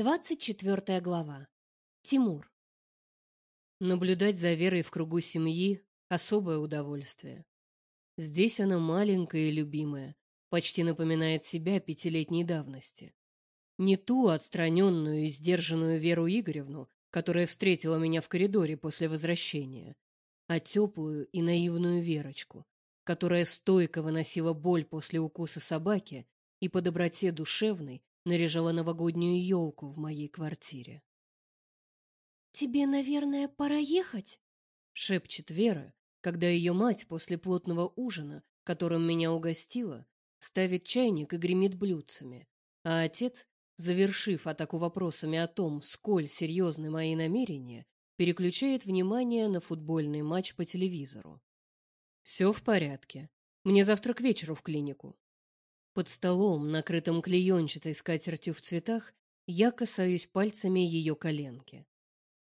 Двадцать четвертая глава. Тимур. Наблюдать за Верой в кругу семьи — особое удовольствие. Здесь она маленькая и любимая, почти напоминает себя пятилетней давности. Не ту отстраненную и сдержанную Веру Игоревну, которая встретила меня в коридоре после возвращения, а теплую и наивную Верочку, которая стойко выносила боль после укуса собаки и по доброте душевной наряжала новогоднюю елку в моей квартире. «Тебе, наверное, пора ехать?» — шепчет Вера, когда ее мать после плотного ужина, которым меня угостила, ставит чайник и гремит блюдцами, а отец, завершив атаку вопросами о том, сколь серьезны мои намерения, переключает внимание на футбольный матч по телевизору. «Все в порядке. Мне завтра к вечеру в клинику. Под столом, накрытым клеенчатой скатертью в цветах, я касаюсь пальцами ее коленки.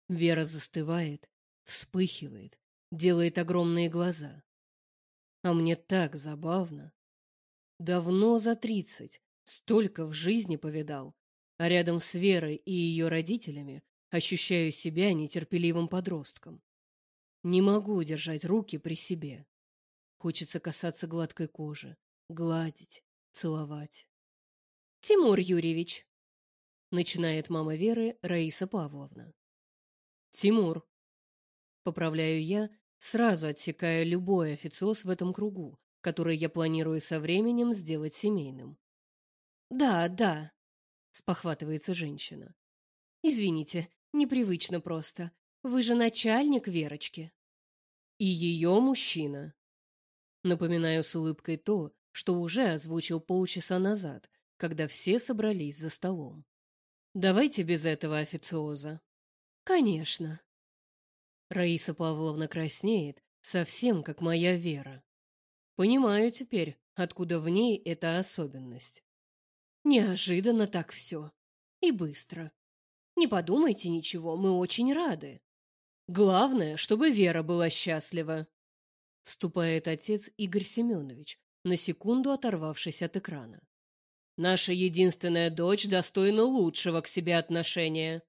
Вера застывает, вспыхивает, делает огромные глаза. А мне так забавно. Давно за тридцать, столько в жизни повидал, а рядом с Верой и ее родителями ощущаю себя нетерпеливым подростком. Не могу держать руки при себе. Хочется касаться гладкой кожи, гладить, целовать. Тимур Юрьевич, начинает мама Веры Раиса Павловна. Тимур, поправляю я, сразу отсекая любой официоз в этом кругу, который я планирую со временем сделать семейным. Да, да, спохватывается женщина. Извините, непривычно просто. Вы же начальник Верочки. И ее мужчина. Напоминаю с улыбкой то, что уже озвучил полчаса назад, когда все собрались за столом. Давайте без этого официоза. Конечно. Раиса Павловна краснеет, совсем как моя Вера. Понимаю теперь, откуда в ней эта особенность. Неожиданно так все. И быстро. Не подумайте ничего, мы очень рады. Главное, чтобы Вера была счастлива. Вступает отец Игорь Семенович, на секунду оторвавшись от экрана. Наша единственная дочь достойна лучшего к себе отношения.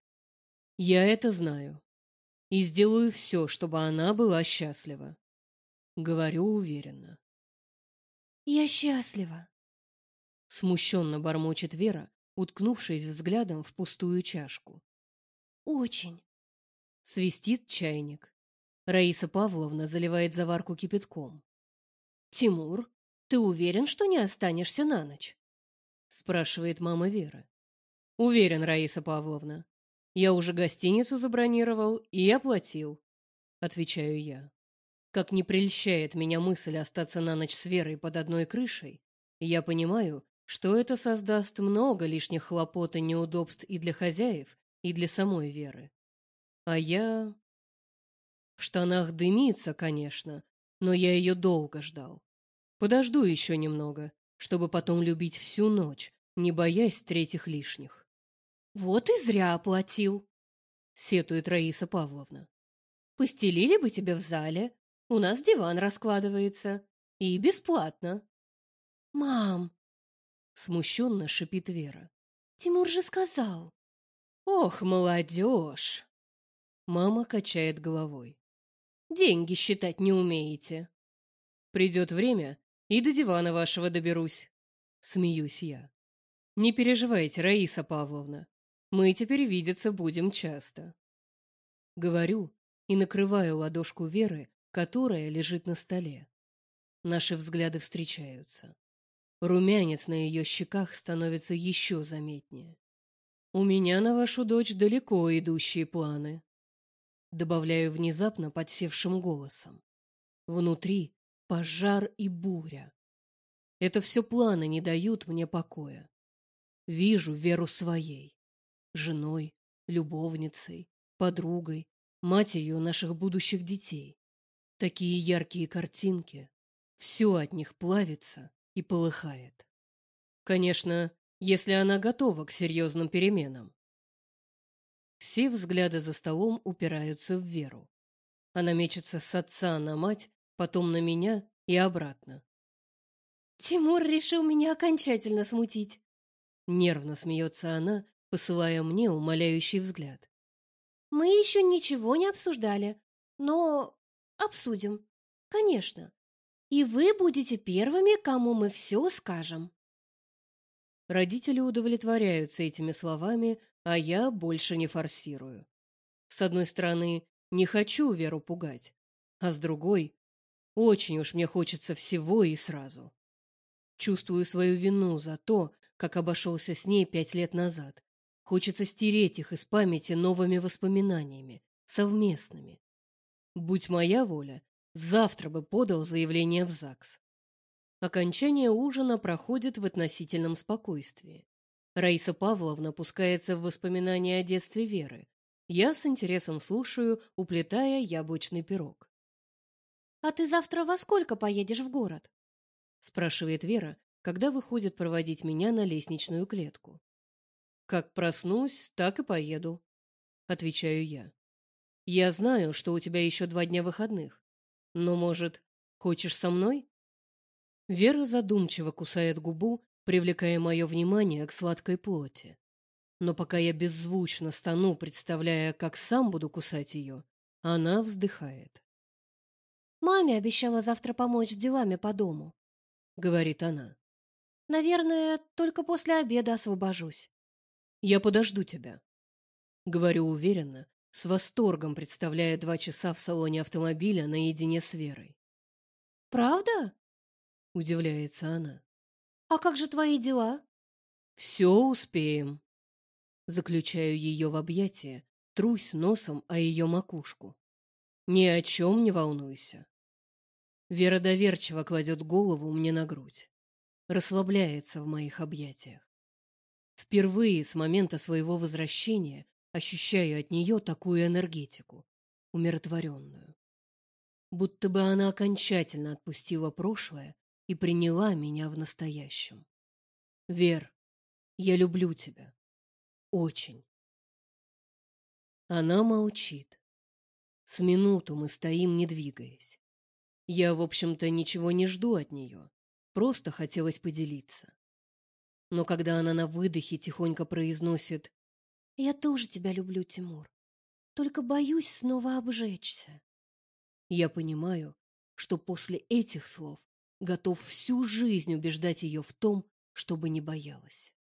Я это знаю. И сделаю все, чтобы она была счастлива. Говорю уверенно. Я счастлива. Смущенно бормочет Вера, уткнувшись взглядом в пустую чашку. Очень. Свистит чайник. Раиса Павловна заливает заварку кипятком. Тимур, ты уверен, что не останешься на ночь? спрашивает мама Веры. Уверен, Раиса Павловна. Я уже гостиницу забронировал и оплатил, отвечаю я. Как не прельщает меня мысль остаться на ночь с Верой под одной крышей, я понимаю, что это создаст много лишних хлопот и неудобств и для хозяев, и для самой Веры. А я в штанах дымится, конечно, но я ее долго ждал. Подожду еще немного, чтобы потом любить всю ночь, не боясь третьих лишних. Вот и зря оплатил, сетует Раиса Павловна. Постелили бы тебе в зале, у нас диван раскладывается, и бесплатно. Мам, смущенно шипит Вера. Тимур же сказал. Ох, молодежь! Мама качает головой. Деньги считать не умеете. Придет время, и до дивана вашего доберусь. Смеюсь я. Не переживайте, Раиса Павловна. Мы теперь видеться будем часто. Говорю и накрываю ладошку Веры, которая лежит на столе. Наши взгляды встречаются. Румянец на ее щеках становится еще заметнее. У меня на вашу дочь далеко идущие планы. Добавляю внезапно подсевшим голосом. Внутри пожар и буря. Это все планы не дают мне покоя. Вижу Веру своей, женой, любовницей, подругой, матерью наших будущих детей. Такие яркие картинки. Все от них плавится и полыхает. Конечно, если она готова к серьезным переменам. Все взгляды за столом упираются в Веру. Она мечется с отца на мать, потом на меня и обратно. Тимур решил меня окончательно смутить. Нервно смеется она, посылая мне умоляющий взгляд. Мы еще ничего не обсуждали, но обсудим. Конечно. И вы будете первыми, кому мы все скажем. Родители удовлетворяются этими словами, а я больше не форсирую. С одной стороны, не хочу Веру пугать, а с другой, очень уж мне хочется всего и сразу. Чувствую свою вину за то, как обошелся с ней пять лет назад. Хочется стереть их из памяти новыми воспоминаниями, совместными. Будь моя воля, завтра бы подал заявление в ЗАГС. Окончание ужина проходит в относительном спокойствии. Раиса Павловна пускается в воспоминания о детстве Веры. Я с интересом слушаю, уплетая яблочный пирог. «А ты завтра во сколько поедешь в город?» спрашивает Вера, когда выходит проводить меня на лестничную клетку. «Как проснусь, так и поеду», — отвечаю я. «Я знаю, что у тебя еще два дня выходных, но, может, хочешь со мной?» Вера задумчиво кусает губу, привлекая мое внимание к сладкой плоти. Но пока я беззвучно стану, представляя, как сам буду кусать ее, она вздыхает. «Маме обещала завтра помочь с делами по дому», — говорит она. «Наверное, только после обеда освобожусь». «Я подожду тебя», — говорю уверенно, с восторгом представляя два часа в салоне автомобиля наедине с Верой. «Правда?» — удивляется она. «А как же твои дела?» «Все успеем». Заключаю ее в объятия, трусь носом о ее макушку. «Ни о чем не волнуйся». Вера доверчиво кладет голову мне на грудь. Расслабляется в моих объятиях. Впервые с момента своего возвращения ощущаю от нее такую энергетику, умиротворенную. Будто бы она окончательно отпустила прошлое и приняла меня в настоящем. Вер, я люблю тебя. Очень. Она молчит. С минуту мы стоим, не двигаясь. Я, в общем-то, ничего не жду от нее. Просто хотелось поделиться. Но когда она на выдохе тихонько произносит «Я тоже тебя люблю, Тимур, только боюсь снова обжечься», я понимаю, что после этих слов готов всю жизнь убеждать ее в том, чтобы не боялась.